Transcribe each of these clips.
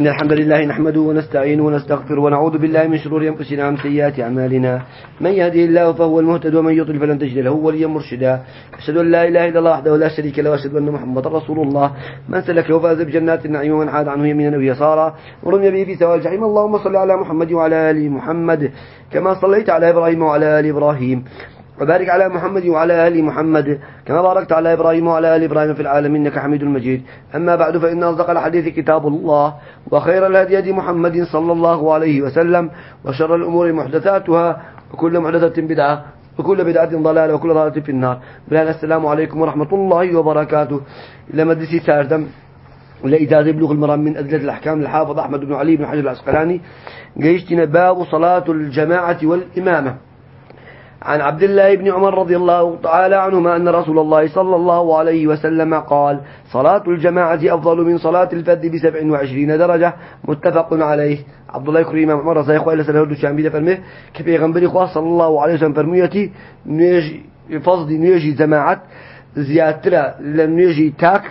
إن الحمد لله نحمده ونستعينه ونستغفره ونعوذ بالله من شرور أنفسنا ومن سيئات أعمالنا. من يهده الله فهو المهتد ومن يضلل فلن تجد له وليا مرشدا. أشهد أن لا إله إلا الله وحده لا شريك له وأشهد أن محمدا رسول الله. من سلك وفاز بجنات النعيم ومن عاد عنه يمينا ويسارا ورمي به في سواء الجحيم. اللهم صل على محمد وعلى آل محمد كما صليت على إبراهيم وعلى آل إبراهيم. وبارك على محمد وعلى آل محمد. كما باركت على إبراهيم وعلى آل إبراهيم في العالمين إنك حميد مجيد. أما بعد فإن أصدق الحديث كتاب الله وخير الهدي هدي محمد صلى الله عليه وسلم وشر الأمور محدثاتها وكل محدثة بدعة وكل بدعة ضلالة وكل ضلالة في النار. بلان السلام عليكم ورحمة الله وبركاته. إلى مدرسي ساردم لإجازة بلوغ المرام من أدلة الأحكام الحافظ أحمد بن علي بن حجر العسقلاني. جيشتنا باب صلاة الجماعة والإمامة. عن عبد الله بن عمر رضي الله تعالى عنهما أن رسول الله صلى الله عليه وسلم قال صلاة الجماعة أفضل من صلاة الفرد بسبع وعشرين درجة. متفق عليه. عبد الله كريم عمر سيخوى إلى سنة الشام بيدا فرمه كيف يغنبري خواه صلى الله عليه وسلم فرميتي نيجي فصدي نيجي جماعة زيادة لم نيجي تاك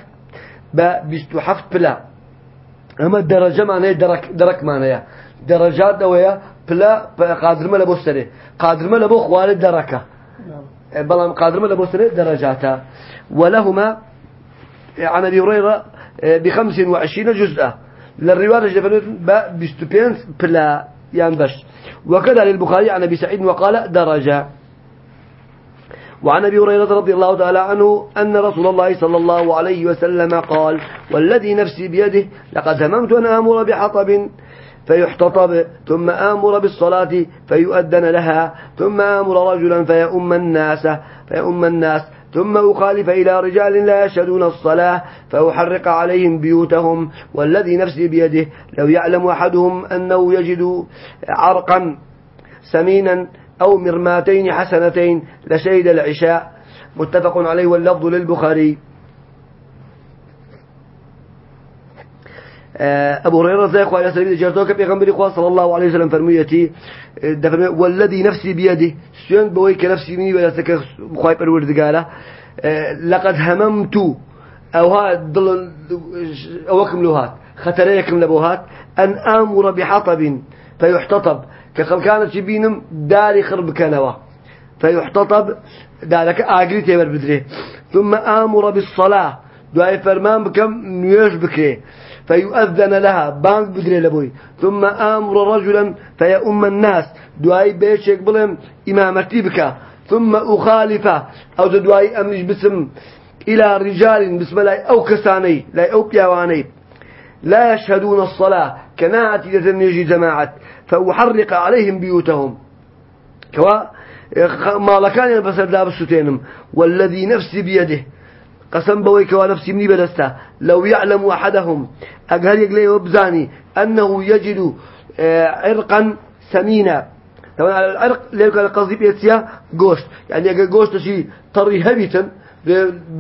بستحفت بلا. أما الدرجة معناه درك درك معناه درجات دوية بلا قادر لبو سنه قادر ما لبو خوال دركة بلام قادر لبو سنه درجاتا ولهما عن أبي هريرة بخمس وعشرين جزءا. للرواية جفنت بستبين بلا ينبش وكذا للبخاري عن أبي سعيد وقال درجة وعن أبي هريرة رضي الله تعالى عنه أن رسول الله صلى الله عليه وسلم قال والذي نفسي بيده لقد هممت أن آمر بحطب فيحتطب ثم آمر بالصلاة فيؤذن لها ثم آمر رجلا فيؤم الناس فيؤم الناس ثم أخالف إلى رجال لا يشهدون الصلاة فأحرق عليهم بيوتهم والذي نفسي بيده لو يعلم أحدهم أنه يجد عرقا سمينا أو مرماتين حسنتين لشهد العشاء. متفق عليه واللفظ للبخاري. أبو هريرة زي أخوة على سبيل جرتوك بيغمبري إخوة صلى الله عليه وسلم فرميتي والذي نفسي بيده سيون بويك نفسي مني ولا سك بخواي برورد قاله لقد هممت أو هاد ضل أوكم لهات خطريكم لبوهات أن آمر بحطب فيحتطب كخل كانت بينم داري خرب كنوا فيحتطب دارك آجري تبر بدري ثم آمر بالصلاة دعاء فرمان بكم نيوش بكري فيؤذن لها. بانك بدري لبوي ثم آمر رجلا فيؤم الناس. دعاء بيشك بلهم إمامتي بك ثم أخالفه. أو دعاء أمنش بسم. إلى رجال بسم الله. أو كساني لا أو بيواني لا يشهدون الصلاة. كناعة يجي جماعة فأحرق عليهم بيوتهم. كوا ما لكان ينبسر داب الستينم والذي نفسي بيده. قسم بويك ونفسي مني بدستا. لو يعلم أحدهم أقهر يقلي وبزاني أنه يجد آه، عرقا سمينا. طبعا العرق لو كان قصدي بيتسيا قوشت يعني قوشت شيء طري هبيتا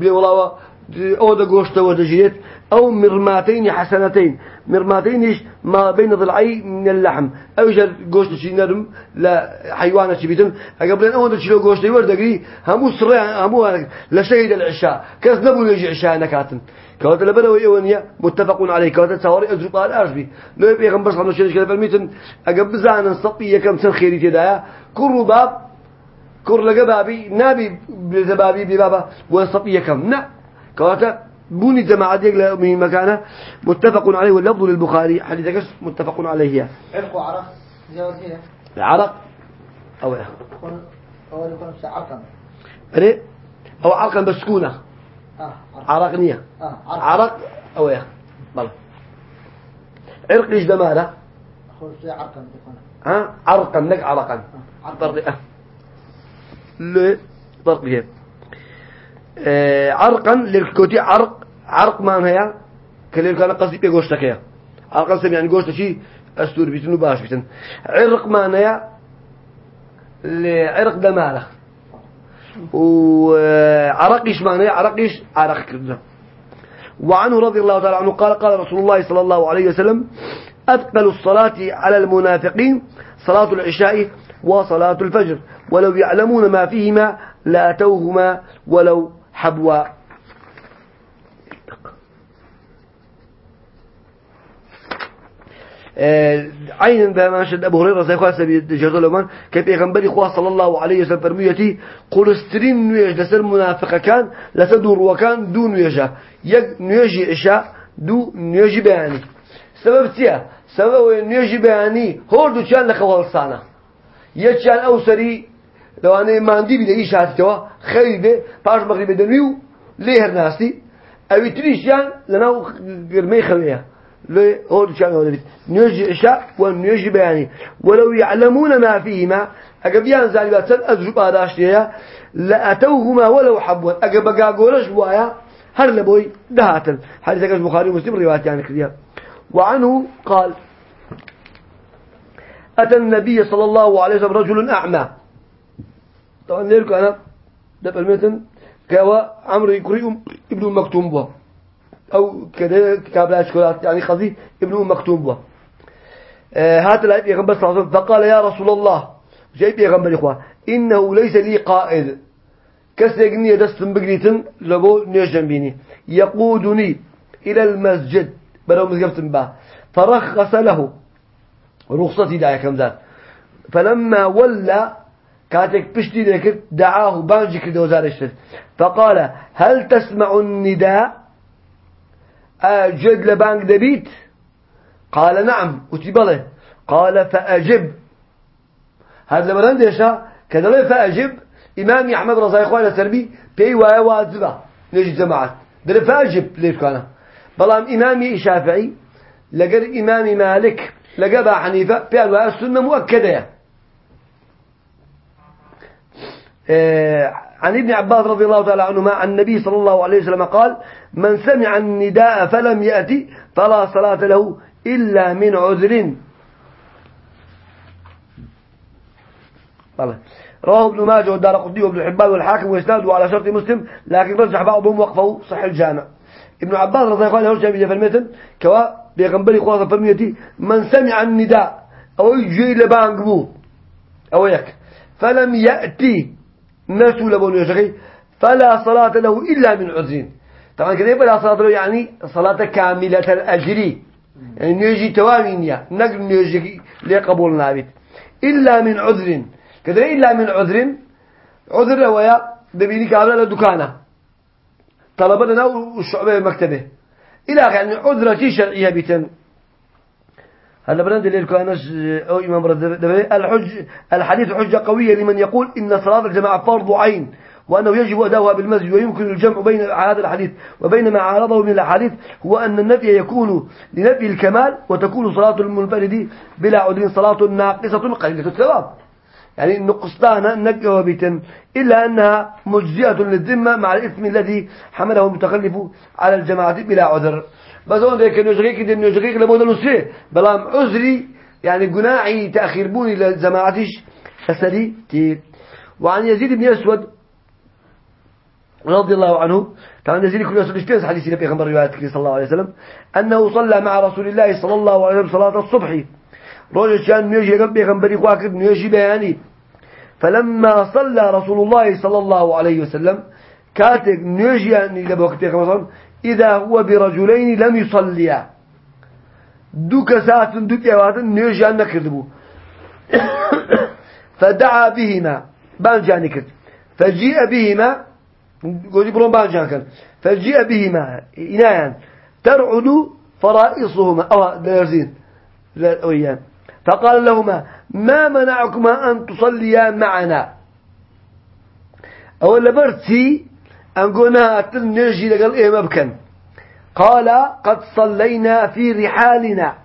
والله أو ده قوشت ودجيت أو مرماتين حسنتين. مرماتين إيش؟ ما بين ضلعي من اللحم. أو جر قوشت شي نرم لا حيوانة شي بيتم. قبل أن أول شيء قوشت يورد قري همو سرع همو لشيد العشاء. كاس نبو يجي عشاء نكاتن؟ كوات لبنا ويونيا متفقون عليه. كوات سواري أزرق على أربي لو يبي غنبش خمسة شيء كذا بالميتن. أقبل زعنا صبي كم سن خيري تدايا. كل باب كر لقى نبي بابي ببابا. وصبي كم نا. كوات بوني جماعة يقلا من مكانه متفق عليه واللفظ للبخاري حديثك متفق عليه. عرق وعرق زوجية العرق أو إيه؟ أو يكون عرقا. أري؟ أو عرقا بسكونة. آه عرق. نية. آه عرق. عرق أو إيه؟ بل. عرق إيش دمارة خلص عرقا ها؟ عرقا نك عرقا. عرقا. فرق ل آه، عرقا للكوتي عرق عرق ما هي كليل كان قصدي بيغوشتك يا عرقا سمي يعني غوشت شيء أستور بيتن وباش بيتن. عرق ما هي لعرق دمالة وعرق إيش معناه عرق إيش عرق كذا وعنه رضي الله تعالى عنه قال قال رسول الله صلى الله عليه وسلم أثقل الصلاة على المنافقين صلاة العشاء وصلاة الفجر ولو يعلمون ما فيهما لأتوهما ولو حبوا آه، عين بما شد أبو هريرة زي خاصة بجزء لمن كبيغمبري خواه صلى الله عليه وسلم فرميتي قلسترين نيج لسر منافق كان لسدور وكان دون نيجا يك نيجي إشاء دو نيجي بياني. سبب تيا؟ سبب نيجي بياني. هو دو كان لك والصانة يكان أوسري لو أنا ما عندي بدي إيش هاتوا خير به باش مغرب دنيو ليه ناسي أبي تريشان لنا قرمي خويه لي هو شان هو دبيت نيجي إشاء ونيجي بياني. ولو يعلمون ما فيهما أجبيان زالبات أذرب أداشتيا لأتوهما ولو حبوا أجب جاجورش بوايا. هر لبوي دهاتن. حديث البخاري ومسلم روايات يعني كذا وعنه قال أتى النبي صلى الله عليه وسلم رجل أعمى. طبعا ليركو أنا دب المتن كوا عمرو يقرئ ابن مكتوم بوا. أو كذا كتاب الأشكالات يعني خزي ابن مكتوم بوا. آه هات الآية يغنبر صلى الله فقال يا رسول الله جاي يغنبر إخوة إنه ليس لي قائد كسيقني دستن بقريتن لبو نيجن بيني يقودني إلى المسجد بلو مزقبتن با فرخص له. رخصتي داعي كم ذات. فلما ولى كاتك بشتي ذكر دعاه بانجي كده فقال هل تسمع النداء؟ أجد لبانك دبيت؟ قال نعم وتبله قال فأجب. هذا لما رندشا كذا فأجب. إمام أحمد رضي الله عنه سربي بي ويا واجبة. نجي جماعة. دل فأجب ليش كان بلام إمامي شافعي لقر إمامي مالك لقى حنيفة بي السنة مؤكدة آه، عن ابن عباس رضي الله تعالى عنهما عن النبي صلى الله عليه وسلم قال من سمع النداء فلم يأتي فلا صلاة له إلا من عذر. رواه ابن ماجه والدار قطي وابن حبان والحاكم وإسناده على شرط مسلم لكن رجح بعضهم وقفه صح الجامع. ابن عباس رضي الله عنه في المتن كوا بيغنبري خلاصة فرميتي من سمع النداء أو يجي لبانقبو أو يك فلم يأتي نسوا لبون يشغي فلا صلاة له إلا من عذر. طبعا كذا فلا صلاة له يعني صلاة كاملة الأجر. يعني نيجي توامينيا نقل نيجي لقبول نابت. إلا من عذر. كذا إلا من عذر. عذر ويا دبيني كاملة لدكانة طلبنا والشعبة مكتبة. إلى يعني عذرة شرعية بيتن. هذا برند اللي كانش أو إمام الحج الحديث حجة قوية لمن يقول إن صلاة الجماعة فرض عين وأنه يجب أداؤها بالمسجد ويمكن الجمع بين هذا الحديث وبين ما عارضه من الأحاديث هو أن النفي يكون لنفي الكمال وتكون صلاة المنفرد بلا عذر صلاة ناقصة قليلة الثواب. يعني نقصتان نقوى بيتن إلا أنها مجزئة للذمة مع الإثم الذي حمله المتخلف على الجماعة بلا عذر. بس هون ذيك نجريك دي نجريك لبود نسري بلام عذري يعني جناعي تأخير بوني لجماعتش أسري تي وعن يزيد بن أسود رضي الله عنه كان يزيد كل يسود اشتيز حديث نبي غمر رواية صلى الله عليه وسلم أنه صلى مع رسول الله صلى الله عليه وسلم صلاة الصبح. رجل كان نيجي قبل غمر خواكب نيجي بياني فلما صلى رسول الله صلى الله عليه وسلم كاتب نيجي يعني قبل وقت إذا هو برجلين لم يصليا. دوك ساعة دوك يواتن نيجي أن نكذبو. فدعا بهما بانجان كرد فجيء بهما قولي برون بانجان كرد فجيء بهما إنايان. ترعد فرائصهما. أو درزين لا فقال لهما ما منعكما أن تصليا معنا؟ أولا برتي أنقونا أتل نجي لقل إيه مبكن قال قد صلينا في رحالنا.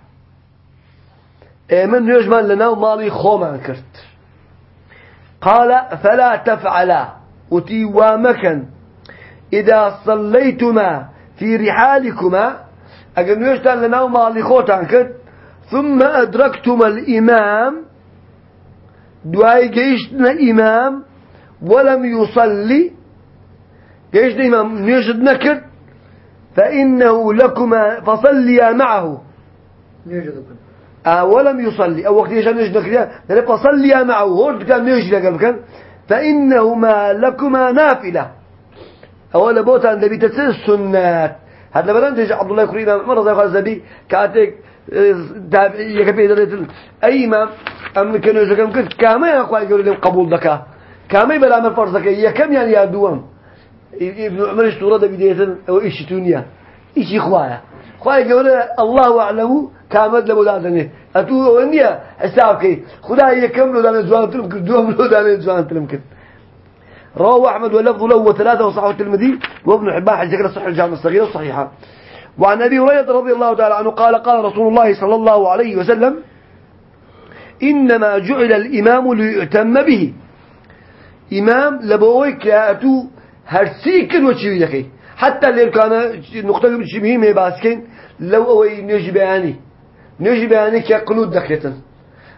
إيه من يجمل لنا ومالي خوما كرت. قال فلا تفعلا. وتي وامكن. إذا صليتما في رحالكما أقل يجتان لنا ومالي خوتان كرت. ثم أدركتما الإمام. دعاي جيشنا إمام. ولم يصلي. إيش دائما نجد نكر؟ فإنه لكما فصليا معه. آه ولم يصلي. أو وقت يجد نجد نكر؟ فصليا معه. هو كان نجد لكم كان فإنهما لكما نافلة. أولا بوتا عند بيتسل السنات. هذا لما ننتج عبد الله كريم مرة زي قال زبي كاتك تابعية كبيرة أي إمام أم كانوا يزكم كت كما يقول يقول لهم قبول دكا. كما يبلا من فرضك. يا كم يعني يا دوام؟ ابن عمر السورة ده بداية أو إيش تونيا. إيش إخوايا خواهي يقول الله أعلم كامل لمولادني أتو ونيا حسابك خدا يكمل لنا زوان تلم كت دوام لنا زوان تلم كت رواه أحمد واللفظ له وثلاثة وصححه الترمذي وابن حبان حديث صحيح الجامع الصغير الصحيحة وعن أبي هريرة رضي الله تعالى عنه قال قال رسول الله صلى الله عليه وسلم إنما جعل الإمام ليؤتم به. إمام لبويك يأتو هرسيك وشيوي لكي حتى اللي كان نقطة بشبهه ما باسكين لو أوي نجي بياني نجي بياني كقنود دكتن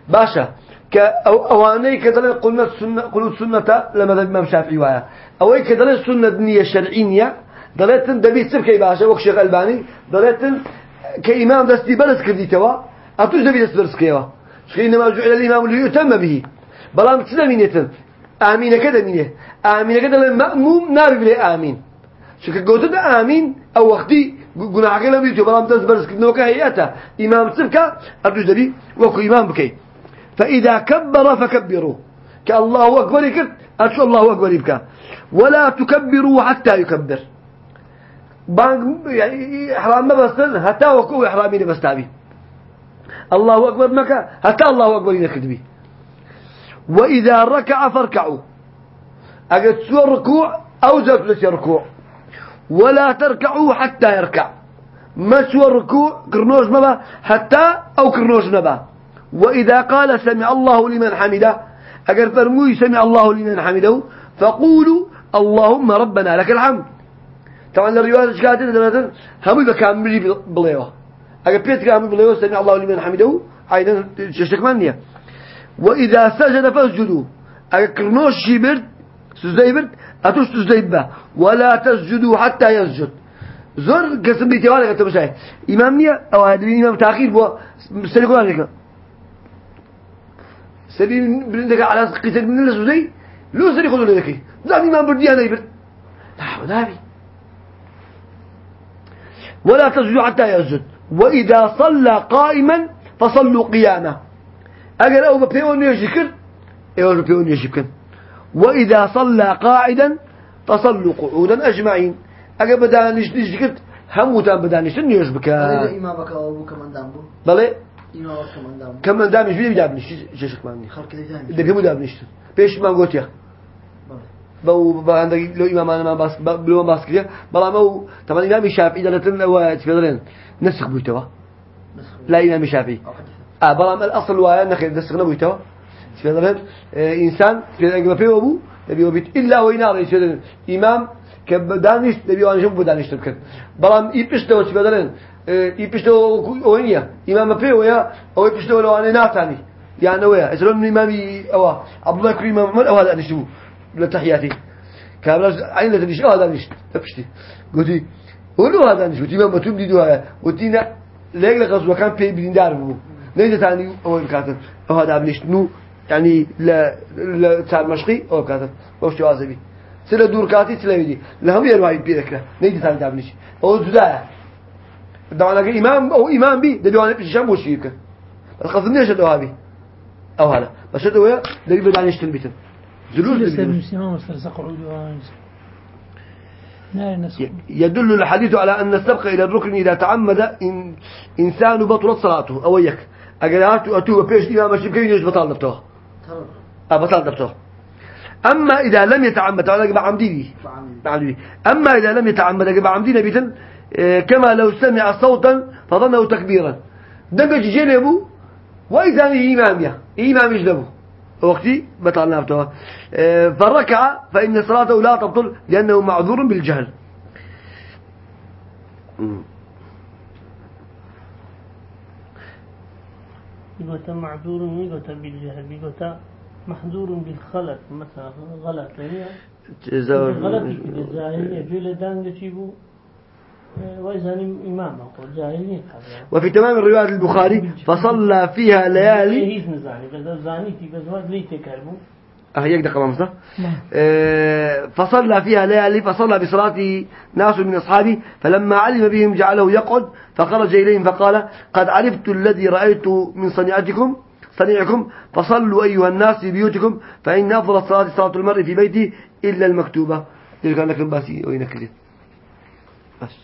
باشا كأواني كذلك قلنا السنة قلنا السنة لما ذا الإمام الشافعي وياه أوي كذلك السنة دنيا شرعية دلتن دبي سبكي باشا وك شيخ الباني دلتن كإمام دستي برس كردي توا أتوش دبي دست برس كيوا شخي إنما جعل الإمام اللي يتم به بلام تسلمينيتن آمين كذا مينه آمين كذا المأموم نار بلي آمين شكل قلت آمين أو وقتي قلنا عقلا بيتو بلام دست برس كردنو كهيئته إمام سبكا أتوش دبي وكو إمام بكي فإذا كبر فكبروا. كالله أكبر يكبر أتوش الله أكبر يبكى ولا تكبروا حتى يكبر. بانك يعني إحرام ما بستن حتى وكو إحرامي بستابي الله أكبر مكة حتى الله أكبر يكذبي وإذا ركع فاركعوا. أجد سوى الركوع أو جلس الركوع ولا تركعوا حتى يركع. ما سوى الركوع كرنوش مبا حتى أو كرنوش مبا وإذا قال سمع الله لمن حمده أجر فرموي سمع الله لمن حمده فقولوا اللهم ربنا لك الحمد. طبعا الرواية شكاتين ثلاثة هم بكامل بليوه أجا بيت كامل بليوه سمع الله لمن حمده. أيضا ششك منيا وإذا سجد فاسجدوا أجا كرنوش شبرد سزيبرد أتوش تزيب ولا تسجدوا حتى يسجد. زور قسم بيتوالي قلت مشاهد. إمام نية أو هذا الإمام تأخير بوا سري قرآن لك سري بلندك على قيسك من لو سري خلو لك. لا إمام بردي أنا يبرد لا حول نبي ولا تسجدوا حتى يسجد. وإذا صلى قائما فصلوا قياما. أجل أو ببيون يشكر. أو ببيون يشكر. وإذا صلى قاعدا فصلوا قعودا أجمعين. أجل بدانش نشكر هموتان بدانش نيشبك إمامك أو كمان دامبو بلى إمامك كمان دامبو كمان دامش بيدي بدابنش ششك ماني خلق الإنسان إذا كم دابنش بيش ما قلت يا. بو عندك لو إمام أنا ما بس بلو ما بس كذا بلا ما هو طبعا إمام الشافعي ده لتن هو تفضلين. نسخ بيتوا لا إمام الشافعي. آه بلا ما الأصل ويا نخير نسخنا بيتوا تفضلين إنسان في فيه أبو نبي وبيت إلا هو ينار يسير إمام كبدانش نبي شوف بدانش تبكر بلا ما يبشته تفضلين يبشته وينيا إمام فيه ويا أو يبشته لو أنا ناتاني يعني ويا إذا لم إمامي أو عبد الله كريم محمد أو هذا نشوف لتحياتي كابلاش عين لتنش آه هذا نشت تبشتي قلتي ولو هذا نشت قلتي ما بتوم دي دوها قلتينا ليك لغزوة كان في بين دار بو ليس تاني أول كاتب أو هذا بنشت نو يعني لا لا تار مشقي أو كاتب وش جوازبي سلا دور كاتي سلا يدي لهم يروي بيرك نيجي تاني دابنش أو زدا طبعا لكن إمام أو إمام بي ده بيوان بيشام وشيك بس إيش ده هذي أو هذا بس ده هو ده بيبدأ تنبيتن جلوس يدل الحديث على أن السبق إلى الركن إذا تعمد إن إنسان بطلت صلاته. أو يك أجلات أتوب بيش إمام الشبكين يجب بطال نبته أه بطال نبته أما إذا لم يتعمد أنا جب عمدي بي أما إذا لم يتعمد جب عمدي نبيتا كما لو سمع صوتا فظنه تكبيرا. دمج جنبه وإذا إمام يا إمام يجنبه وقتي بطل نافته فركع فإن صلاته لا تبطل لأنه معذور بالجهل. يقول معذور يقول بالجهل يقول محذور بالخلط مثلا غلط. يعني غلط الجاهلية جل دان جيبو إمام جاهلية وفي تمام الرواية البخاري فصلى فيها ليالي. هيز نزاني بس زاني في بس واد ليت كلمه أه يقدر قمصة أه فصلى فيها ليالي فصلى بصلاته ناس من أصحابه فلما علم بهم جعله يقعد فخرج إليهم فقال قد عرفت الذي رأيت من صنيعتكم صنيعكم فصلوا أيها الناس في بيوتكم فإن أفضل الصلاة صلاة المرء في بيته إلا المكتوبة. تلك أنك باسي وين كذي بس.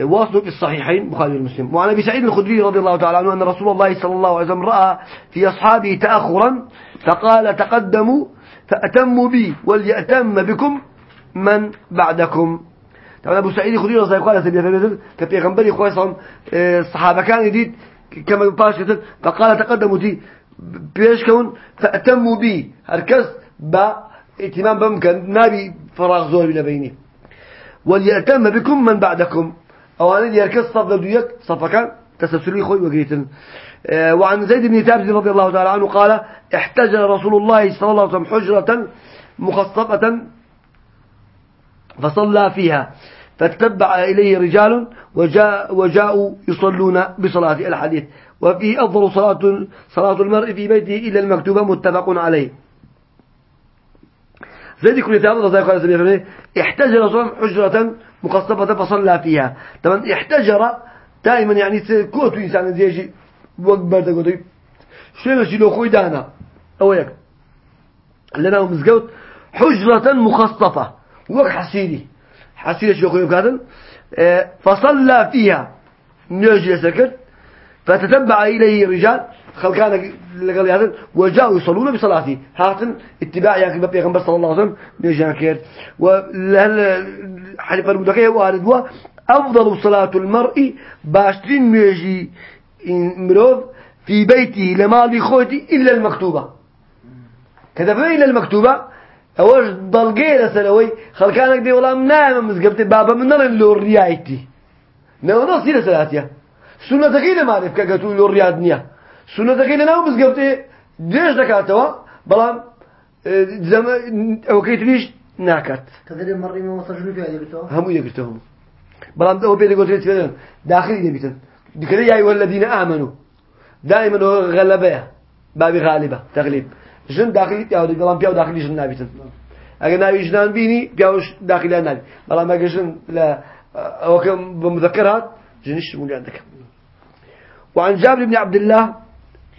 واصل في الصحيحين بخاري ومسلم. وعن أبي سعيد الخدري رضي الله تعالى عنه أن رسول الله صلى الله عليه وسلم رأى في أصحابه تاخرا فقال تقدموا فأتموا بي وليأتم بكم من بعدكم. طبعا أبو سعيد الخدري رضي الله عنه قال كبيغمبري خويصهم الصحابه كان جديد كما باش فقال تقدموا تي بيش كون فأتموا بي هركز با اهتمام بمكان نبي فراغ زور بين وليأتم بكم من بعدكم. أولا يركز صف دويك صفكان تسلسلي خوي وقيتن آه، وعن زيد بن ثابت رضي الله تعالى عنه قال احتجر رسول الله صلى الله عليه وسلم حجرة مخصبة فصلى فيها. فتتبع إليه رجال وجاء وجاءوا يصلون بصلاة الحديث. وفيه أفضل صلاة صلاة المرء في بيته إلا المكتوبة متفق عليه. زيد كل رضي الله عنه احتجر رسول الله حجرة مخصبة فصلى فيها. طبعا احتجر دائما يعني كوتو إنسان زيجي وقت برده شو نشي لو خوي دانا أو يك لنا مزقوت حجرة مخصفة وقت حسيري حسيري شو خوي بكاتن آه، فصلى فيها. نجي سكت فتتبع إليه رجال. خلقان لقال هذا وجاءوا يصلون بصلاته. هاتن اتباع يعني بيغمبر صلى الله عليه وسلم نجان كير ولهل حديث المدقية وارد هو أفضل صلاة المرء باشترين ميجي مروف في بيته لمال خوتي إلا المكتوبة. كذا إلا المكتوبة أوش ضلقي لسلوي خلقانك دي والله منام مزقبت بابا من نرى اللي ريايتي. نو نصي لسلاتيا سنة تقيلة معرف كاكتو اللي ريادنيا. سنة تقيلة نو مزقبت ديش دكاتوا بلام زمان أو كيتنيش ناكت. كذا مرة ما وصلوا في هذه بتوه هم يقتهم بلام ده بيدي قلت فيهم داخلي يبيتن ذكر يا أيها الذين آمنوا. دائما غلبة باب غالبة تغليب. جن داخلي يا ودي بلام بياو داخلي جن نابيتن أجل نابي جنان بيني بياوش داخلي نابي بلام أجل جن أو كم بمذكرات جنش مولي عندك وعن جابر بن عبد الله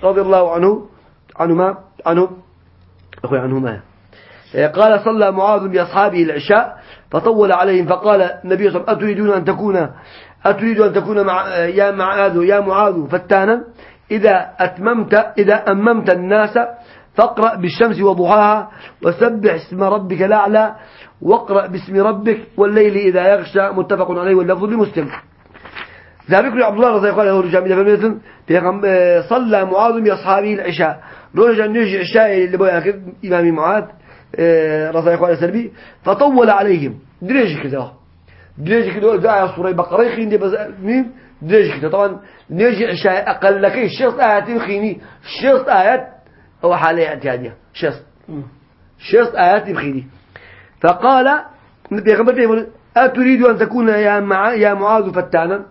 رضي الله عنه عنهما عنه أخوي عنهما. قال صلى معاذ بأصحابه العشاء فطول عليهم فقال النبي صلى الله عليه وسلم أتريدون أن تكون أتريد أن تكون مع يا معاذ يا معاذ فتانا إذا أتممت إذا أممت الناس فاقرأ بالشمس وضحاها وسبح اسم ربك الأعلى واقرأ باسم ربك والليل إذا يغشى متفق عليه واللفظ لمسلم. ذلك عبد الله رضي الله عنه رجع من صلى معاذ بأصحابه العشاء. رجع نجي عشاء اللي بقى إمام معاذ آه، رضي الله عنه سلبي. فطول عليهم. دريج كده. دريج كده دعاء سورة بقرة خين دي مين؟ دريج كده. طبعا نجي عشاء أقل لك. الشخص آيات بخيني الشخص آيات أو حالة اعتيادية شخص شخص آيات بخيني فقال النبي خبرته أتريد أن تكون يا مع يا معاذ فتانا؟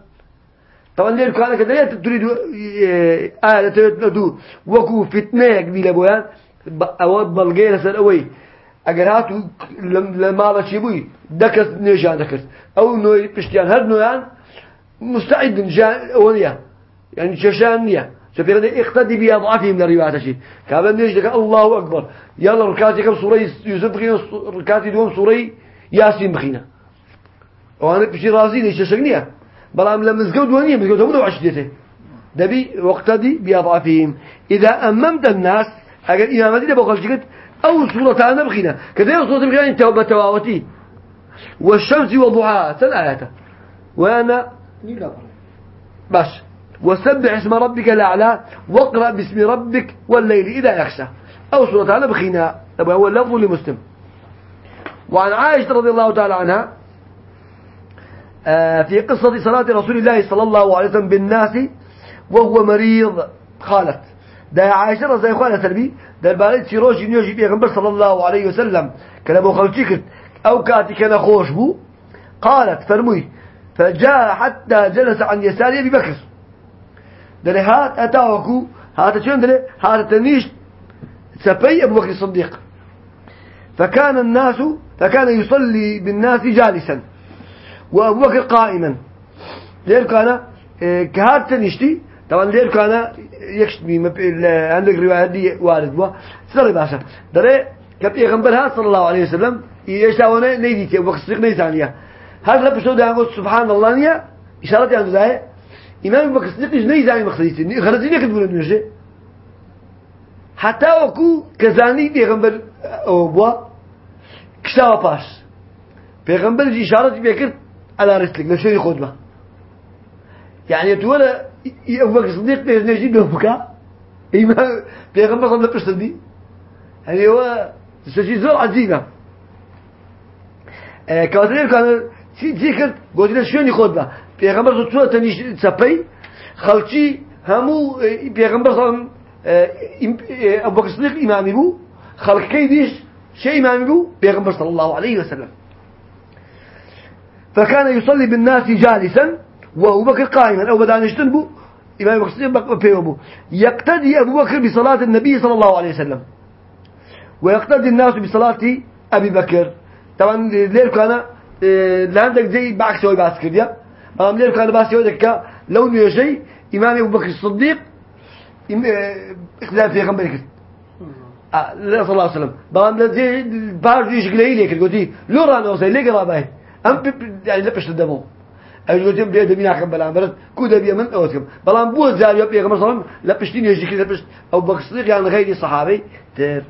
طبعا ليه كان كذا تريد آه، آية تدو وكو فتنة قبيلة بويان أود بلغير سنوي اگر هاتو لمالا چی بوی دکست نجان دکست أو نوی پشتیان هر نویان مستعد جان اولیا يعني ششان نيا سفير ده اقتدي بأضعافهم لرواية شيء كابل نيجي لك الله أكبر. يلا ركعتي كم سورة يوسف بخينا ركعتي دوم سورة ياسين بخينا. وأنا بشي رازي ليش شغنيا بلام لما زقود ونيا مزقود هم دو عشدته دبي واقتدي بأضعافهم إذا أممت الناس أجل إمامتي لبقى شكت أو صورة أنا بخينا. كذا صورة بخينا أنت وبتواوتي والشمس وضحاها ثلاثة. وأنا بس. وسبح اسم ربك الأعلى واقرأ باسم ربك والليل إذا يخشى. أو صورة أنا بخينا. هو اللفظ لمسلم. وعن عائشة رضي الله تعالى عنها آه، في قصة صلاة رسول الله صلى الله عليه وسلم بالناس وهو مريض قالت ده عائشة رضي الله عنها سلبي ده البالد شيروجي نيوجي بيغمبر صلى الله عليه وسلم. أبو خلتي أو كاتي كان خوش بو. قالت فرمي فجاء حتى جلس عن يساري أبي بكر. ده هات أتاوكو هذا شو عندنا هذا تنيش سبي أبو بكر الصديق فكان الناس فكان يصلي بالناس جالسا وأبو بكر قائما. ليه كان كهات تنشتي طبعا ليه كان يكشتمي عندك رواية دي وارد بوا سري باشا دري كبيغمبر هذا صلى الله عليه وسلم يشاونا نيدي أبو بكر الصديق نيزانيا هذا لبسوا ده سبحان الله نيا إشارة يعني ذا إمام بكر الصديق نيزاني مخصيتي خرجين يكتبون نيجي حتى وكو كزاني بيغمبر أو بوا كشتاوا باش بيغمبر جي إشارة بيكرت على رسلك لشيء خدمة يعني تقول أبو بكر الصديق نيجي بيبكى. إمام بيغمبر صلى الله عليه وسلم يعني هو شيء زور عجيبة كاترين كان شيء ذكر قلت له پیغمبر تو تو تنیش سپی خلچی همو پیغمبر صلی أبو بكر إمامي بو. خلق كيديش شيء إمامي بو؟ بيغمبر صلى الله عليه وسلم. فكان يصلي بالناس جالسا وأبو بكر قائما. أو بدانشتن بو إمام بكر الصديق بيومه يقتدي أبو بكر بصلاة النبي صلى الله عليه وسلم. ويقتدي الناس بصلاة أبي بكر طبعا ليه كان لعندك زي بعكس هو باس كرديا أم ليه كان باس يودك لو نيجي إمام أبو بكر الصديق اختلاف في غنبري كرد لا صلى الله عليه وسلم بام لدي بار ديش قليل ليك قلتي لو رانا وصل ليك رابعه أم يعني لبش الدمو مين أخبر بلان برد كود بيا من أوتكم بلان بو زار يوم بيا مثلا لبشتين يجي كذا لبش أو بكر الصديق يعني غير صحابي تر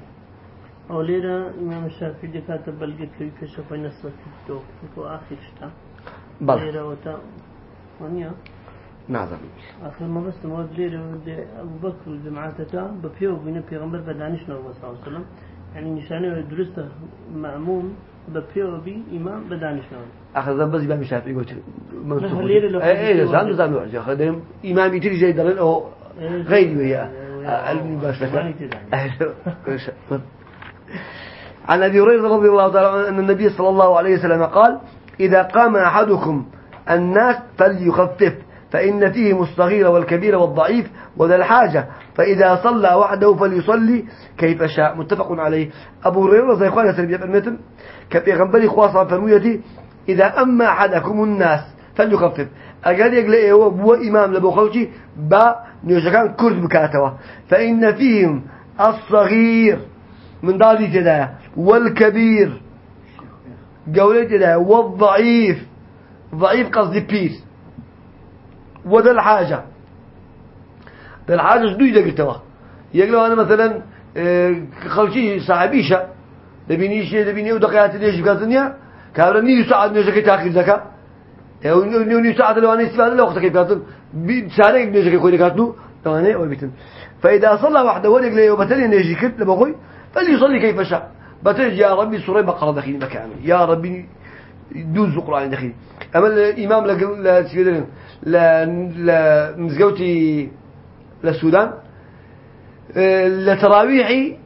إمام الشافعي كاتب بلقيت له كشف نص الدو في آخر شتا بلى. ونيا. نعم. آخر ما بس مواد ليرة أبو بكر وجماعته بفيو بين پیغمبر بدانش نور صلى الله عليه وسلم. يعني نشانه درسته مأموم بفيو بي إمام بدانش نور أخذ بس إمام الشافعي قلت لو إيه إيه زان زان أخذ إمام يتري زي دلن أو غيري ويا علم باش عن أبي هريرة رضي الله تعالى عنه أن النبي صلى الله عليه وسلم قال إذا قام أحدكم الناس فليخفف فإن فيهم الصغير والكبير والضعيف وذا الحاجة فإذا صلى وحده فليصلي كيف شاء. متفق عليه. أبو هريرة زي إخوانا سلبية المتن كبيغنبري خواصا فرميتي إذا أما أحدكم الناس فليخفف. أقال يقول هو بو إمام لبو خلشي با نيوشكان كرد بكاتوا. فإن فيهم الصغير من دالي تدا والكبير قولي تدا والضعيف ضعيف قصدي بيس وذا الحاجة. ذا الحاجة شدو يدقتوا يقولوا أنا مثلا آه، خلشي صاحبيشة دبيني شيء دبيني ودقيات ليش بكاتنيا كابرا نيو ساعة نيوشكي تاخير زكاة؟ أو نيو ساعة لو أنا استفادة لو وقتك كاتن سارة نيوشكي خوي كاتنو تمام أو بيتن فإذا صلى واحدة ولق ليه وبتلي نيجي كت لبقوي فليصلي كيف شاء. بتلي يا ربي سورة بقرة دخيل مكانه يا ربي دوز قرآن دخيل أما الإمام لا لا لا للسودان لتراويحي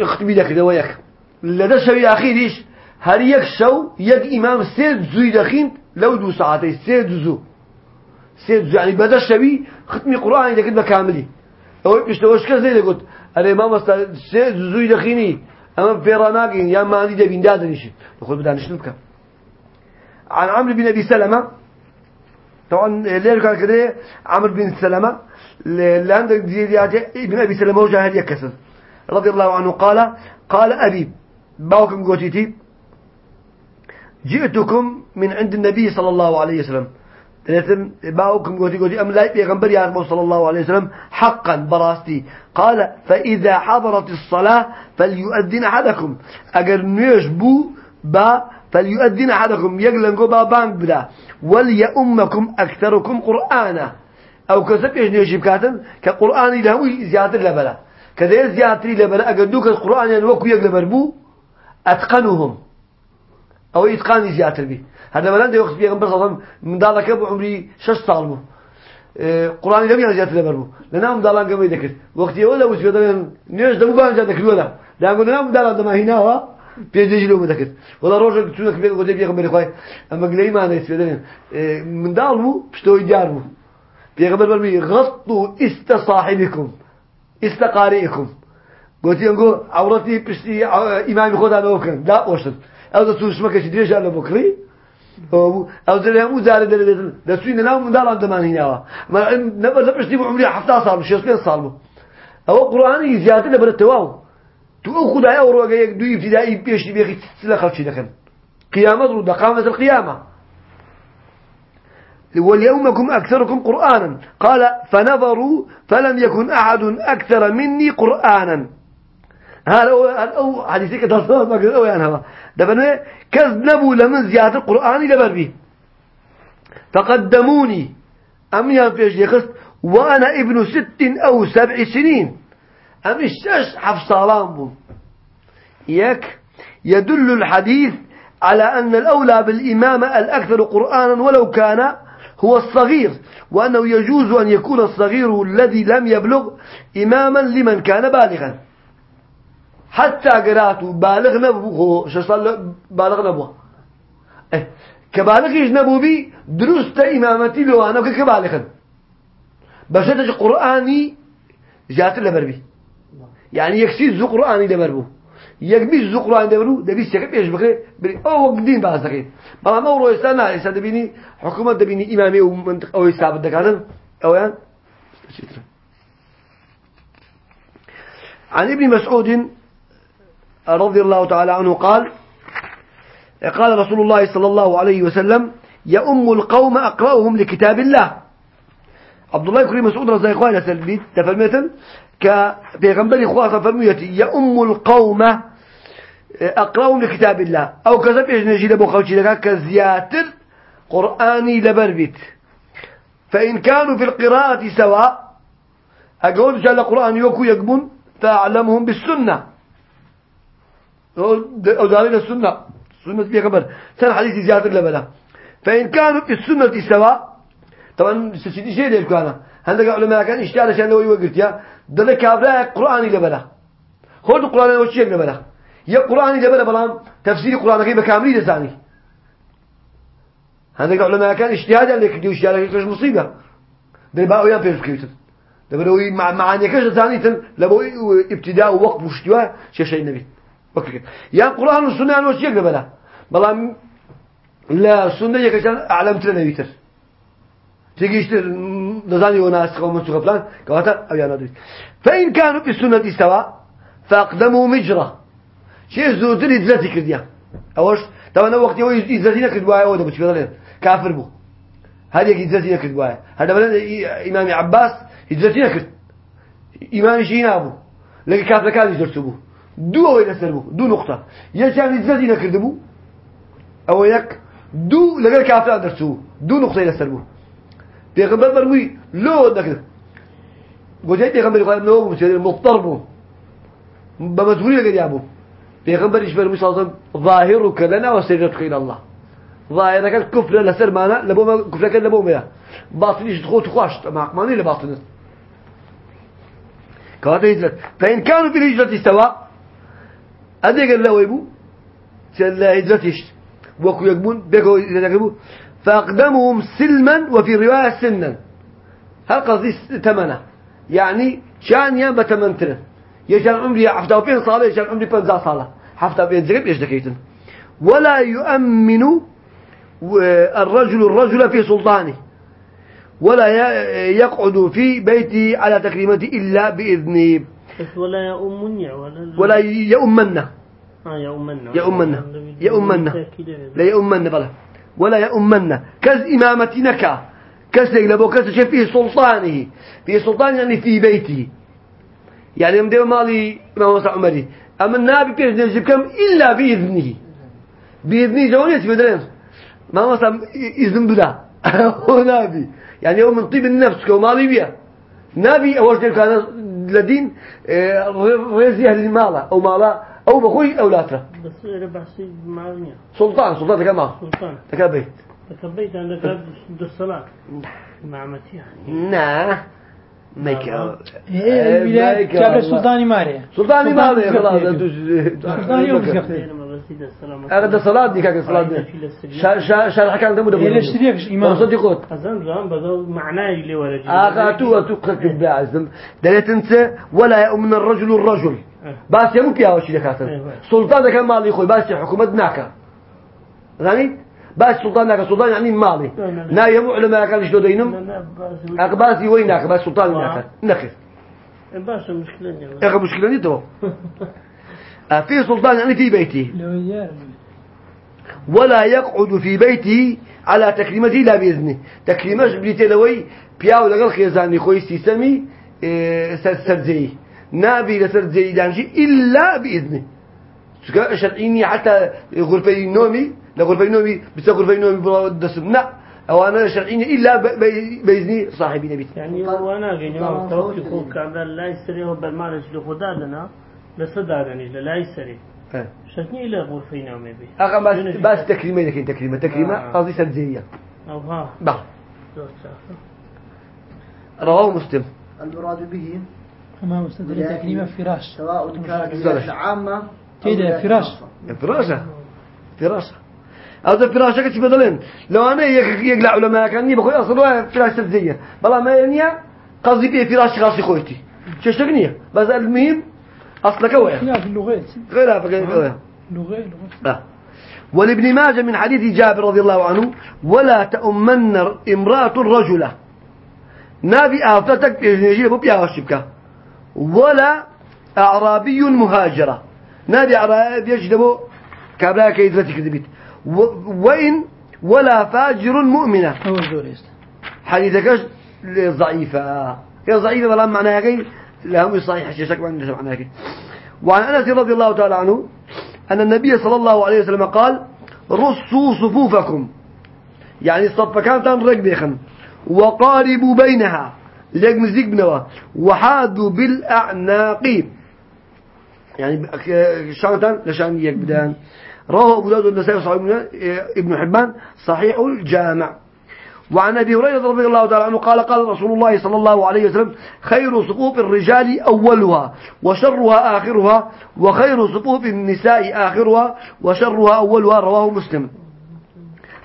اختبي لك دوايك لدى شوي أخي ليش؟ هل يكشو يك إمام سيد زوي دخين لو دو ساعتين سيد زو. سيد زو يعني بدأ شوي ختمي قرآن كنت كاملي أو يشتوش كذا قلت. الإمام سيد زوي دخيني أما فيراناقين يا ما عندي دبين دادنيش نقول بدأ نشنبك عن عمرو بن أبي سلمة طبعا ليه كان كده عمرو بن سلمة اللي عندك زيادة ابن أبي سلمة وجاهد يكسر. رضي الله عنه قال قال أبي باوكم قوتيتي جئتكم من عند النبي صلى الله عليه وسلم. لكن باوكم قوتي قوتي أم لا يغنبر يا صلى الله عليه وسلم حقا براستي. قال فإذا حضرت الصلاة فليؤذن أحدكم. أجر نيش بو با فليؤذن أحدكم. يقلن قبا بانك بدا. وليأمكم أكثركم قرآنا. أو كسب يجنيش بكاتن؟ كقرآن له زيادة لبلا. كذا زيادة لبلا؟ أقدوك القرآن يعني وكو يقلبر بو أتقنهم. أو إتقان زيادة بي. هذا ملان ده وقت بيغمبر صلى من ذلك أبو عمري شش صالمو قرآن لم يعني زيادة لبر بو لنا ذلك قبل ذكر وقت يقول له وسيدنا نيش دمو بان جادك لولا ده أقول لنا من ذلك دما هنا بيجي له مذكر ولا روج تشوفك بين قد بيغمبر خوي. أما قلي ما نسيدنا من ذلك بشتوي ديارمو بيغمبر برمي غطوا إست صاحبكم. استقارئكم قلت ينقو عورتي بشتي إمامي خدا نوكن لا أوشد أو ده توشمك شدريش على بكري. أو ده هم زار سوين نام من ما صار أو قرآن زيادة لبر التواو. تو خداي أو رواقة دو ابتدائي بيش بيخي تسلا خلشي لكن قيامة رد قامة القيامة. واليومكم أكثركم قرآنا. قال فنظروا فلم يكن أحد أكثر مني قرآنا. هذا أو حديثك تصور ما قلت أو يعني هذا دفنوا كذبوا لمن زيادة القرآن لبر به فقدموني أم ينفيش يخص وأنا ابن ست أو سبع سنين. أم الشش حفص صالام يك يدل الحديث على أن الأولى بالإمامة الأكثر قرآنا ولو كان هو الصغير وأنه يجوز أن يكون الصغير الذي لم يبلغ إماما لمن كان بالغا. حتى قراته بالغ نبوه شصل بالغ نبوة. إيه. كبالغ يجنبو بي درست إمامتي لو أنا كبالغا. بشتج قرآني جات لبربي يعني يكسي ذو قرآني لبربو يكبي ذو قرآني لبربو دبي سكب إيش بكري بري وقدين بعض سكين بلا ما ورو يستنى يستنى دبيني حكومة دبيني إمامي ومنطق أو يستعبد دكانن أو يعني عن ابن مسعود رضي الله تعالى عنه قال قال رسول الله صلى الله عليه وسلم يؤم القوم أقرأهم لكتاب الله. عبد الله كريم مسعود رضي الله عنه سلبي تفرميتن كبيغمبري خواصة فرميتي يؤم القوم أقرأهم لكتاب الله. أو كذب إيش نجي لبو خوشي لك كزياتر قرآني لبربيت فإن كانوا في القراءة سواء أقول جل القرآن يوكو يقبون فأعلمهم بالسنة. أو دارين السنة. سنة بيغمبر سنة حديث زيادة لبلا. فإن كانوا في السنة سواء طبعا سيدي شيء ليش كان؟ هذا علماء كان؟ اشتغل عشان لو يوقف يا. ده كابلا قرآني لبلا. خود القرآن وش شيء لبلا. يا قرآني لبلا بلام تفسير القرآن كيف كامل لساني. هذا علماء كان؟ اجتهاد اللي كديو اجتهاد كيش مصيبة. ده بقى يا فيش كيوت ده بقى مع معاني كيش ثاني تن لبوا ابتداء ووقف واشتواء شيء شيء نبي. أوكي يا قرآن والسنة وش شيء لبلا بلام لا السنة يكشان أعلم ترى نبيتر تيجي يشتر نزاني وناس قوم منسوخ فلان كواتا أو يعني فإن كانوا في السنة استوى فأقدموا مجرى شيء زودر إزلتي كرديا أوش طبعا وقت يوي إزلتي نكرد بوايا وده بتشبه كافر بو هذا يك إزلتي نكرد بوايا هذا بلد إمام عباس إزلتي نكرد إمام شينا أبو لكن كافر كان دو أو ينسر بو دو نقطة. يشان إزلتي نكرد بو أو يك دو لقى كافر أدرسو دو نقطة ينسر بو پیغمبر فرموی لو نکرد. گوشه پیغمبر خواهد نو بسید مضطر بو بمجبوری لقد يابو پیغمبر إيش فرموی صلى الله عليه وسلم ظاهرك لنا وسجدتك إلى الله. ظاهرك الكفر لسر معنا لبو ما كفرك لبو ما باطن إيش تخوت خواش معك ماني لباطن كواتا هجرت. فإن كانوا في الهجرة استوى أدي قال له يبو سأل هجرتش وكو يقبون بيكو يقبون فأقدمهم سلما وفي رواية سنا. هل قصدي تمنه يعني شان يا بتمنتنا يشان عمري حفتا وبين صالة يشان عمري بنزا صالة. حفتا وبين زغب إيش دكيتن ولا يؤمن الرجل الرجل في سلطانه. ولا يقعد في بيتي على تكريمته إلا بإذنه. ولا يؤمن ولا ولا يؤمن. آه يؤمن. يؤمن. يؤمن. لا يؤمن بلا. ولا يؤمن. كز إمامتنك كز لبو كز شيء في سلطانه. في سلطان يعني في بيته. يعني يوم ديو مالي إمام موسى عمري. أما النبي بيش نجيب كم؟ إلا بإذنه. بإذنه جونية بدرين ما مثلا إذن بدا هو نبي. يعني هو من طيب النفس كومالي بيا. نبي أول شيء كان لدين رزيه للمالة أو مالا أو بخوي أو لاترة بس ربع سيد معاونية سلطان سلطان تكا معه. سلطان. تكا بيت. تكا بيت عندك دو الصلاة. معمتي يعني. نا. ميك الولاية كابل سلطاني ماريا. سلطاني مالي خلاص سلطاني يوم هذا صلاة دي كاك صلاة دي. شا شا شا كان دمو دمو ليش تريكش إمام. صديقوت أزم زمان بدو معناه اللي ولا جي آخا تو تو كتب بعزم دليت انت ولا يؤمن الرجل الرجل. بس يمو بيا وشي لكاتن أيوة. سلطان كان مالي خوي بس حكومة ناكا. غني بس سلطان ناكا. سلطان يعني مالي. نا يمو علماء كان يشدو دينم أقباسي وين ناكا بس سلطان ناكا. نخف باشا مشكلة يا يا أخي مشكلة دي تو. آه، في سلطان يعني في يار ولا يقعد في بيته على تكريمته لا بإذنه تكريمش بليتي لوي بياو لقل خيزاني خوي سيسمي إيه، سر- سرزي نابي لسرزي دانشي إلا بإذنه شرعيني حتى غرفة نومي لغرفة نومي بس غرفة نومي بلا دسم لا أو أنا شرعيني إلا بإذن صاحبي نبي يعني وأنا قيني ما توقي خوك كذا لا يسري هو بالمال اللي خدا يعني لا يسري شتني إلى غرفين أو مبي أخا بس بس تكريمة لكن تكريمة تكريمة. قصدي سرزية أو ها بقى زور سافر. رواه مسلم. المراد به أمام مستدل تكريمة فراش. سواء كانت عامة كده فراش. فراشة. فراشة. هذا فراشة كتب بدلين لو أنا يق- يقلع علماء كان بخوي أصلا فراش سرزية بلا ما يعني قصدي بيه فراش خاصي خويتي شو تغنية بس المهم أصلك وين خلاف اللغات. غير هذا لغة لغة آه. ولابن ماجه من حديث جابر رضي الله عنه ولا تؤمن امرأة رجلا. نبي آفتك يجي بيا وشبكة ولا أعرابي مهاجرة. نبي أعرابي يجدبو كابلا كيدرتي كذبت. وإن ولا فاجر مؤمنة. حديثك ضعيفة. هي ضعيفة بلا معناها كي لا مش صحيح شيء شك معناها معناها كي وعن أنس رضي الله تعالى عنه أن النبي صلى الله عليه وسلم قال رصوا صفوفكم. يعني الصف كانت رق بيخن وقاربوا بينها. ليك مزيك بنوا وحادوا بالأعناق. يعني شانتان لشان يك بدان رواه أبو داود والنسائي وصحيح ابن حبان. صحيح الجامع. وعن أبي هريرة رضي الله تعالى عنه قال قال رسول الله صلى الله عليه وسلم خير صفوف الرجال أولها وشرها آخرها وخير صفوف النساء آخرها وشرها أولها رواه مسلم.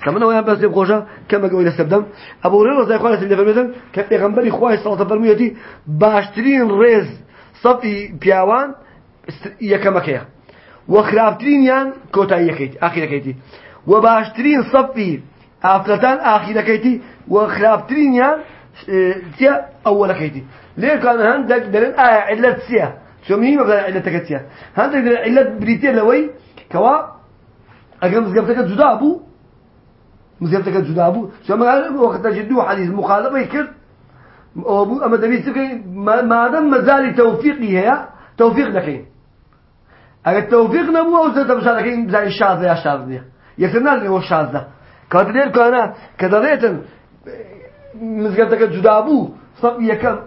كمان ويا بس يبغوشا كما قال السبدم أبو هريرة زي قال سيدنا فرميتن كبيغمبري خواه صلى الله عليه وسلم باشترين ريز صفي بياوان يكمكيه وخرافترين يان كوتا يكيتي آخر كيتي. وباشترين صفي آخر كيتي وخرافترين يان آه، تيا أول كيتي. ليه؟ كان هندك دلن آية علة سيا شو مهم؟ بدل علة تكتيا هندك دلن علة بريتيا لوي كوا؟ أجل مزقفتك جدابو مزقفتك جدابو شو ما قال؟ وقت جدو حديث مخالفة يكر. أبو أما دبي سكين ما ما دام مازال توفيقي هي توفيق لكين توفیق نبود أو زد بشه که این زای شاذ یا یکتر نه أو شاذ ده کات دیر کنه کداریتن مزگت که جدا بو صف یکم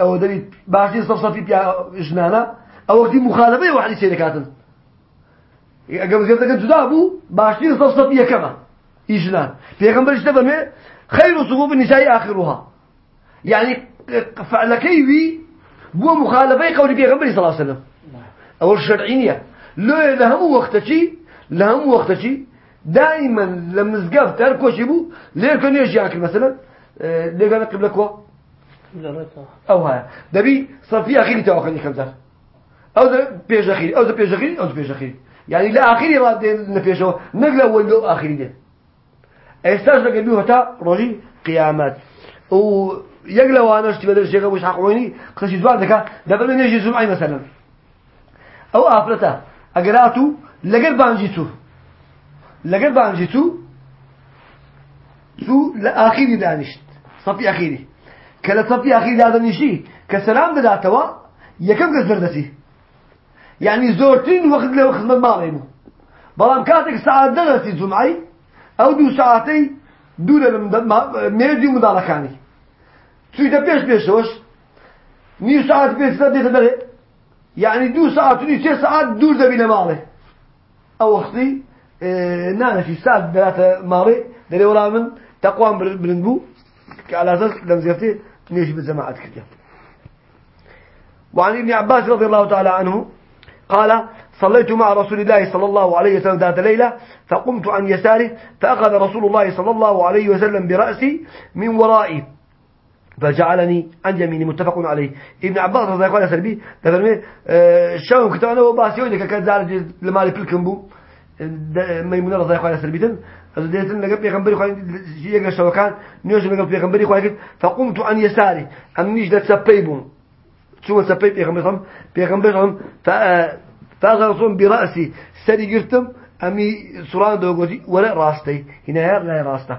أو دلی باشی صف صفی بیا جنانا أو وقتی مخالفه واحد شرکاتن اگر مزگت که جدا بو باشی صف صفی یکم يجنان پیغمبر اشتفرمه خير صفوف النساء آخرها. يعني فعل كيوي بو مخالفة قول پیغمبر صلى الله عليه وسلم. أو الشرعية لا لهم وقتشي لهم وقتشي دائما لما زقاف تركوا شيبو ليه كان يجي ياكل مثلا ليه كان قبل كوا أو هاي. دبي صار في أخير تواخني خمسة أو ده بيج أخير أو ده بيج أخير أو ده بيج أخير يعني لا أخير راد نبيجه نقل أول لو آخر ده استاج لك بيه تا رجي قيامات. و يقلى وأنا اشتي بدل الشيخ ابو اسحاق عويني قصي دوار ذكا دابا من يجي سمعي مثلا. أو أفلتا أقرأتو لقل بانجيتو. لقل بانجيتو سو لاخيري دانشت صفي اخيري كلا صفي اخيري هذا نشي كسلام بداتوا يكم قزردتي يعني زورتين وقت له خدمة مالينو بلام كاتك ساعة دغتي جمعي أو دو ساعتي دولة ميديو مدالكاني سويدا بيش بيشوش نيو ساعت بيش ديتا دغي يعني دو ساعت ونيو ساعات دور دبينا مالي أو وقتي في ساعة دلاتة مالي دلي ولا من تقوام بلنبو على أساس لمزيفتي نيجي بالجماعات كده وعن ابن عباس رضي الله تعالى عنه قال صليت مع رسول الله صلى الله عليه وسلم ذات ليلة فقمت عن يساره فأخذ رسول الله صلى الله عليه وسلم برأسي من ورائي. فجعلني عن يميني متفق عليه. ابن عباس رضي الله عنه سلبي تفرمي آه، شو كنت أنا وباسي ودك كان زال لمالي بلكم بو ميمونة رضي الله عنها سلبيتن ديتن لقى بيغمبري خوي يقرأ شو كان نيوش لقى بيغمبري خوي فقمت عن يساري امنيش ده سبيبون شو سبيب بيغمبري صم بيغمبري صم فأغرصون برأسي. سري قرتم أمي سران دوغوتي ولا راستي. هنا لا راسته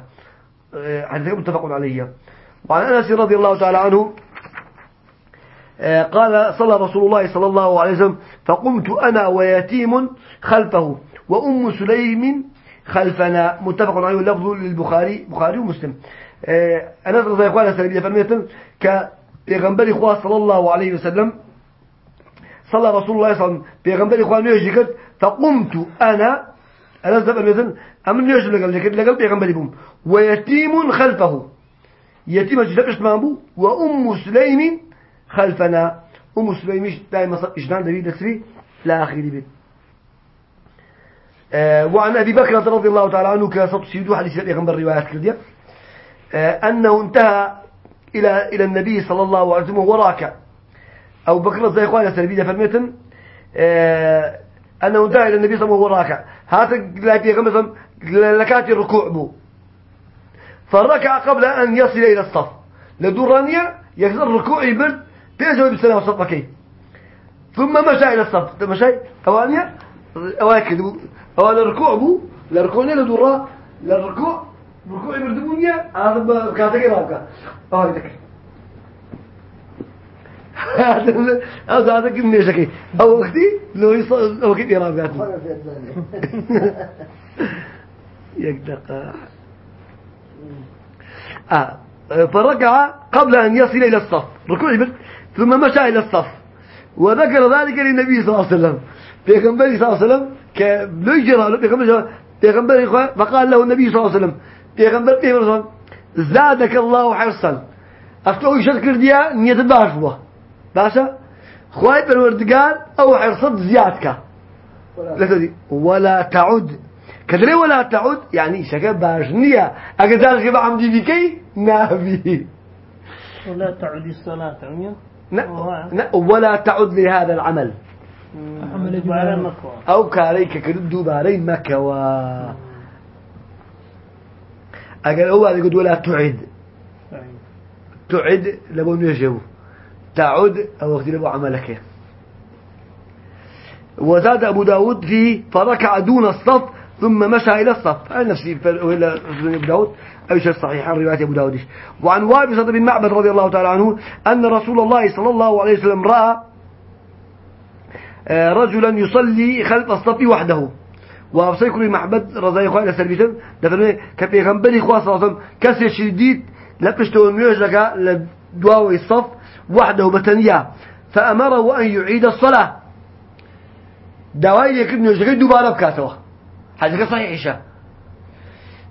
آه، حديث متفق عليه. وعن أنس رضي الله تعالى عنه آه، قال صلى رسول الله صلى الله عليه وسلم فقمت أنا ويتيم خلفه. وأم سليم خلفنا متفق عليه اللفظ للبخاري بخاري ومسلم. آه، أنس رضي الله عنه سلبية فرمية كبيغنبري خواه صلى الله عليه وسلم صلى رسول الله صلى الله عليه وسلم بيغنبري خواه نيجي فقمت أنا أنس فرمية أمن نيجي لقل جكت لقل بيغنبري بوم. ويتيم خلفه يتيمة جلبش مامبو وأم سليم خلفنا. أم سليم دائما إجنان دبي دسري لا آخر بيت وعن أبي بكر رضي الله تعالى عنه كسب سيدو حديث الإغنبر روايات كردية آه أنه انتهى إلى إلى النبي صلى الله عليه وسلم وهو راكع أو بكر زي إخوانه سلبية فرميتن آه أنه انتهى إلى النبي صلى الله عليه وسلم وهو راكع هذا لا بيغمز لكات الركوع بو. فركع قبل أن يصل إلى الصف. لدورانيا يكسر الركوع يبرد بيجوا بالسلام صفكي ثم مشى إلى الصف. مشى أوانيا أواكد أوان الركوع بو لركوعنا لدورا للركوع ركوع يبردمونيا هذا بكاتك رابكا أوان ذكر هذا هذا كم نيشكي أو وقتي لو يصل أو كيف يرابكاتي يقدق آه فركع قبل أن يصل إلى الصف ركوع ثم مشى إلى الصف. وذكر ذلك للنبي صلى الله عليه وسلم. بيغمبري صلى الله عليه وسلم كبلجرة بيغمبري بيغمبري فقال له النبي صلى الله عليه وسلم بيغمبري بيغمبري زادك الله حرصا أفتو يشكر ديا نية باش بوا باشا خواهي بالوردقان أو حرصت زيادك لا ولا تعد كدري ولا تعد يعني شكل باجنية أقدر شبه عمدي بكي نابي ولا تعد الصلاة عنيا لا ولا تعد لهذا العمل عمل دوباره جمال مكوى أو كاريك كرد دوباري مكوا أقل هو يقول ولا تعد. تعد نجو تعد أو وقت لبو عملك. وزاد أبو داود فيه فركع دون الصف ثم مشى إلى الصف. هذا نفسي إلى أبو داود. أي شيء صحيح عن رواية أبو داود. وعن وابصة بن معبد رضي الله تعالى عنه أن رسول الله صلى الله عليه وسلم رأى رجلا يصلي خلف الصف وحده. وابصيكم معبد رضي الله عنه سلبيتن دفن كفي غنبلي خواص صلى الله كسر شديد لبشته نيوجك لدواوي الصف وحده بتنيا فأمره أن يعيد الصلاة. دواي يكن نيوجك دوباره بكاته هذا صحيح إيشا.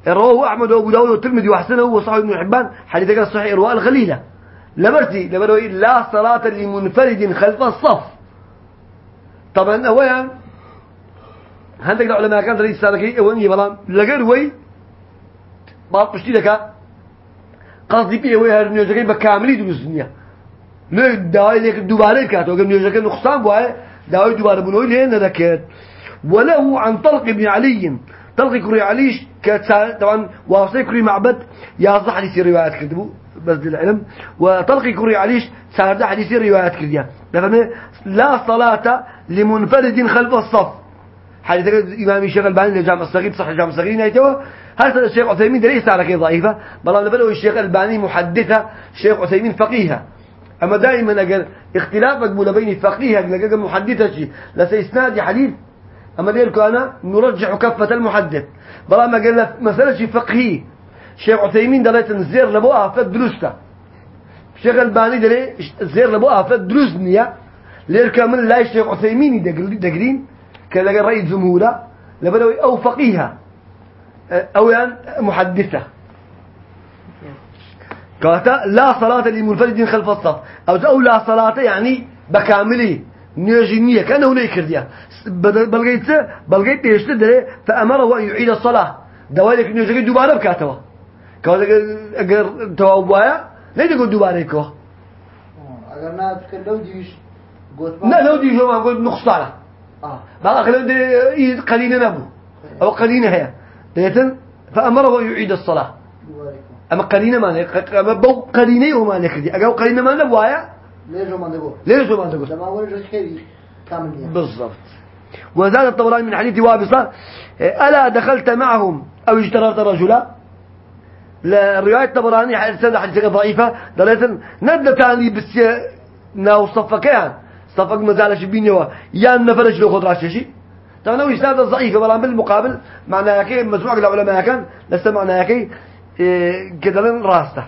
رواه أحمد وأبو داود والترمذي وحسنه وصحيح ابن حبان. حديث صحيح رواء الخليلة لمرتي لمرتي لا صلاة لمنفرد خلف الصف. طبعا أولا هندك العلماء كان رئيس سالكي أولي بلان. لقر وي؟ بعض بشتي لك. قصدي بيه وي هر نيوزكي بكاملي دروسنيا ليه دواي ليك دوبارة كاتو قم نيوزكي نقصان بواه دواي دوبارة بنوي ليه ندكت وله عن طلق بن علي. طلق كري عليش كت طبعا واصي كري معبد يا صح حديث روايات كتبوا بس للعلم وطلق كري عليش صار حديث روايات كذا لا صلاة لمنفرد خلف الصف. حديث إمام الشيخ الباني لجامع الصغير صح جامع الصغير نايته هذا الشيخ عثيمين على كي ضعيفة؟ بل لبلو الشيخ الباني محدثة الشيخ عثيمين فقيهة أما دائما أقل اختلاف مقبول بين فقيهة لقى محدثة شيء. لسيسناد حديث. أما ديركو أنا نرجح كفة المحدث. بلا ما قال مسألة شيء فقهي شيخ عثيمين دلت الزير لبوها فد درسته شيخ الباني دلي زير لبوها فد دروس نية ليركو من لا الشيخ عثيمين دقرين كلا رأي زمولة لبدوي أو فقيهة أو يعني محدثة. قالت لا صلاة لمنفرد خلف الصف. أو أو لا صلاة يعني بكامله. نيجينية كأنه ليه كرديا بلغيت بلغيت يشتد فأمره أن يعيد الصلاة. دوالك نيجي دوبارة بكاتوا كذا أجر توابوايا ليه تقول دوباره اگر لو لا لو دي شو ما نقول نقصانه قلينا نبو أو قلينا هي ليتن فأمره يعيد الصلاة. أما قلينا ما نك أما بو قلينا وما نكردي أجا قلينا ما نبوايا ليش ما نقول ليش ما لما كامل يعني بالضبط. وزاد الطبراني من حديث وابصة ألا دخلت معهم أو اشتريت رجلا؟ الرواية الطبراني حديث حديث ضعيفة دلالة ندى تاني بس ناو صفك يعني صفك مزالش بينيوا يا نفرش له خضرات شيء طبعا هو إسناد ضعيف بلان بالمقابل معناه كي مجموعة العلماء كان لسه معناه كي كذا راسته.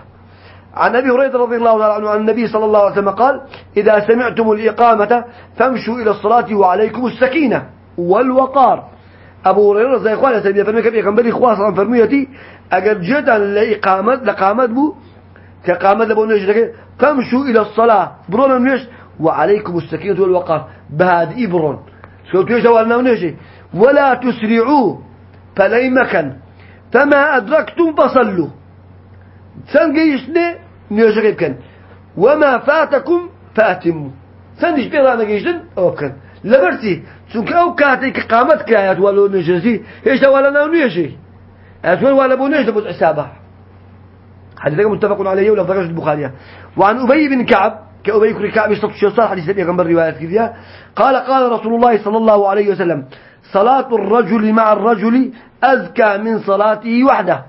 عن أبي هريرة رضي الله تعالى عنه عن النبي صلى الله عليه وسلم قال إذا سمعتم الإقامة فامشوا إلى الصلاة وعليكم السكينة والوقار. أبو هريرة زي إخواني سبيل فرمي كبير كمبري خواص عن فرميتي أقل جدا لإقامة لقامة بو كقامة لبو نجد فامشوا إلى الصلاة برون نيش وعليكم السكينة والوقار بهذه برون. سوتو يش أولنا ونجي ولا تسرعوا فلي مكان. فما أدركتم فصلوا. سن جيشنا نيجي بكن وما فاتكم فأتموا. سن ديش بيرانا جيشن أو بكن لبرتي چونك أو كاتي كقامت كايات ولو نجزي إيش ولا نو نيجي؟ أتول ولا بو نيجي بو حسابه حديث متفق عليه ولا درجة البخاري وعن أبي بن كعب كأبي بن كعب يشتط شيء حديث أبي غنبر رواية كذا قال قال رسول الله صلى الله عليه وسلم صلاة الرجل مع الرجل أزكى من صلاته وحده.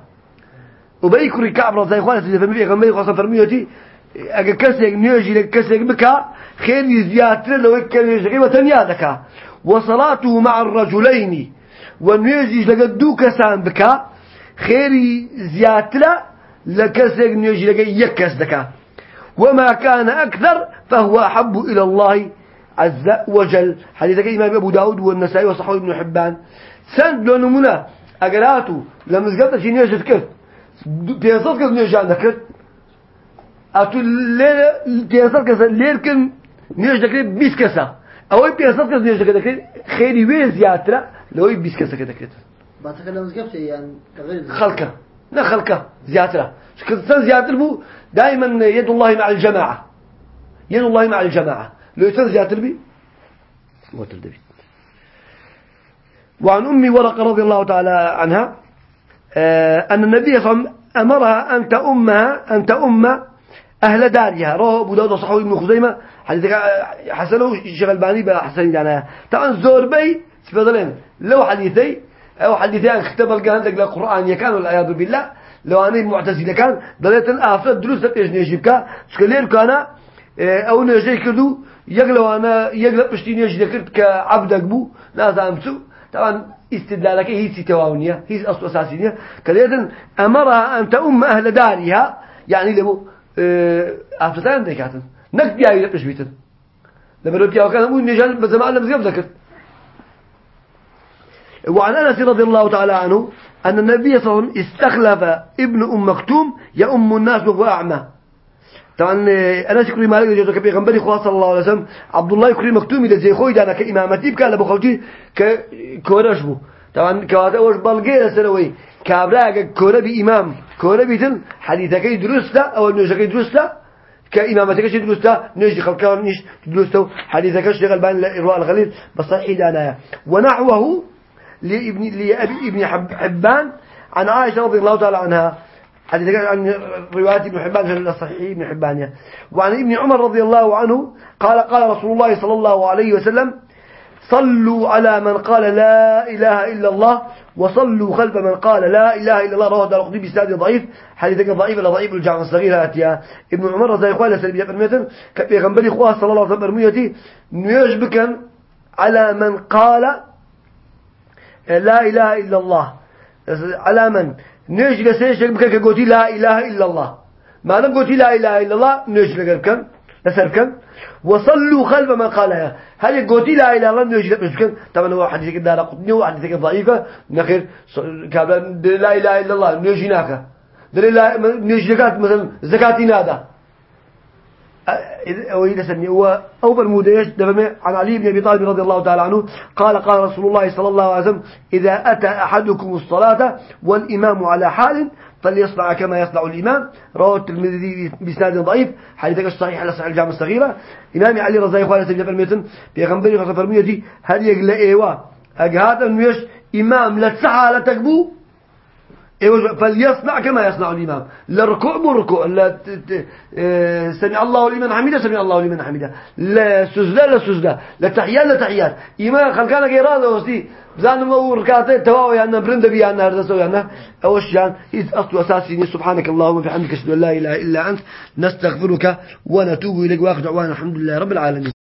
وبيكري كعب رضي الله عنه مبيع غمي خاصة فرميتي أجا كسر نيجي لك كسر بكا خير زيادة لو كان يجري وتنيادك وصلاته مع الرجلين. ونيجي لك دو كسان بكا خير زيادة لكسر نيجي لك يكس دكا وما كان أكثر فهو أحب إلى الله عز وجل. حديثك إمام أبو داود والنسائي وصحوه ابن حبان. سند لو أقراتو لما زقبت شي نيجي تكفت پێسەد کەس نوێژیان دەکرد ئەتو لێ پێسەد نوێژ دەکرێت بیست کەسە ئەوەی پێسەد کەس نوێژ دەکرێت دەکرێت خێری وێ زیاترە لەوەی بیست کەسەکە دەکرێت خەڵکە نە خەڵکە زیاترە چکە زیاتر بوو دائما يد الله مع الجماعة. يد الله مع الجماعة. لو يتن زياتر بي وتر دبي وعن أمي ورقة رضي الله تعالى عنها أن النبي صلى الله عليه وسلم أمرها أن تأمها أن تأم أهل دارها رواه أبو داود وصحابه ابن خزيمة. حديث حسنه شغل باني بلا حسن يعني طبعا زور بي سبدلين لو حديثي أو حديثي أن اختبر عندك القرآن يكان والعياذ بالله. لو أنا معتزلة كان ضليت الآفة دروس تيجي نجيبك شكلير كان أو نجي كردو يقلو أنا يقلب بشتي نجي ذكرت كعبدك بو نازامتو طبعا استدلالك هي ستواونية هي أصل أساسية. كذلك أمرها أن تأم أهل دارها يعني لبو ديكاتن. نك بياوي لبش بيتن. لما لو بياو كان أقول نجال بزمان لم زيب ذكر وعن أنس رضي الله تعالى عنه أن النبي صلى الله عليه وسلم استخلف ابن أم مكتوم يأم الناس وهو أعمى. طبعا أنا شكري مالك جوزك بيغنبري خلاص صلى الله عليه وسلم عبد الله يكري إذا زي خوي دانا كإمامتي بكا لبو خوتي كورش بو طبعا كواتا وش بلغي سنوي كابراغ كورا بإمام كورا بيتن حديثك درستا أو نوجك درستا كإمامتك شي درستا نجي خلقان نيش درستا حديثك شي غلبان الإرواء الغليل بصحيح دانا ونحوه لابن لأبي ابن حبان عن عائشة رضي الله تعالى عنها. حديث عن روايات ابن حبان في الصحيح ابن حبان؟ وعن ابن عمر رضي الله عنه قال قال رسول الله صلى الله عليه وسلم صلوا على من قال لا إله إلا الله وصلوا خلف من قال لا إله إلا الله رواه دار بسناد ضعيف. حديث ضعيف ولا ضعيف الجامع الصغير هاتيا ابن عمر رضي الله عنه سلبية فرميتن كبيغنبري خواه صلى الله عليه وسلم برميتي نيجبكا على من قال لا إله إلا الله. على من؟ نيجي لسيش بك كقولي لا إله إلا الله. ما دام قلت لا إله إلا الله نيجي لك لسركن وصلوا خلف من قالها. هل قلت لا إله إلا الله نيجي لك طبعا هو حديثك الدار قطني وحديثك ضعيفة. نخير كابلا لا إله إلا الله نيجي ناك. دل لا لك مثلا زكاتي نادا وإذا سمي هو أول موديش دفع عن علي بن أبي طالب رضي الله تعالى عنه. قال قال رسول الله صلى الله عليه وسلم إذا أتى أحدكم الصلاة والإمام على حال فليصنع كما يصنع الإمام. رواه الترمذي بسناد ضعيف. حديثك الصحيح على صحيح الجامع الصغيرة. إمام علي رضي الله عنه فرميتن بيغنبري خاصة فرميتي هل يقل إيوا أجهاد أنه إمام لتسعى لتكبو فليصنع كما يصنع الإمام. لا ركوع بركوع لا آه سمع الله لمن حمده سمع الله لمن حمده. لا سجدة لا سجدة لا تحيات لا تحيات. إمام خلقنا غير وستي زان مو ركعتين تواو يعني برند بي أنا هذا سوي أنا أوش يعني؟ أصل أساسي سبحانك اللهم وبحمدك أشهد أن لا إله إلا أنت نستغفرك ونتوب إليك وآخر دعوانا الحمد لله رب العالمين.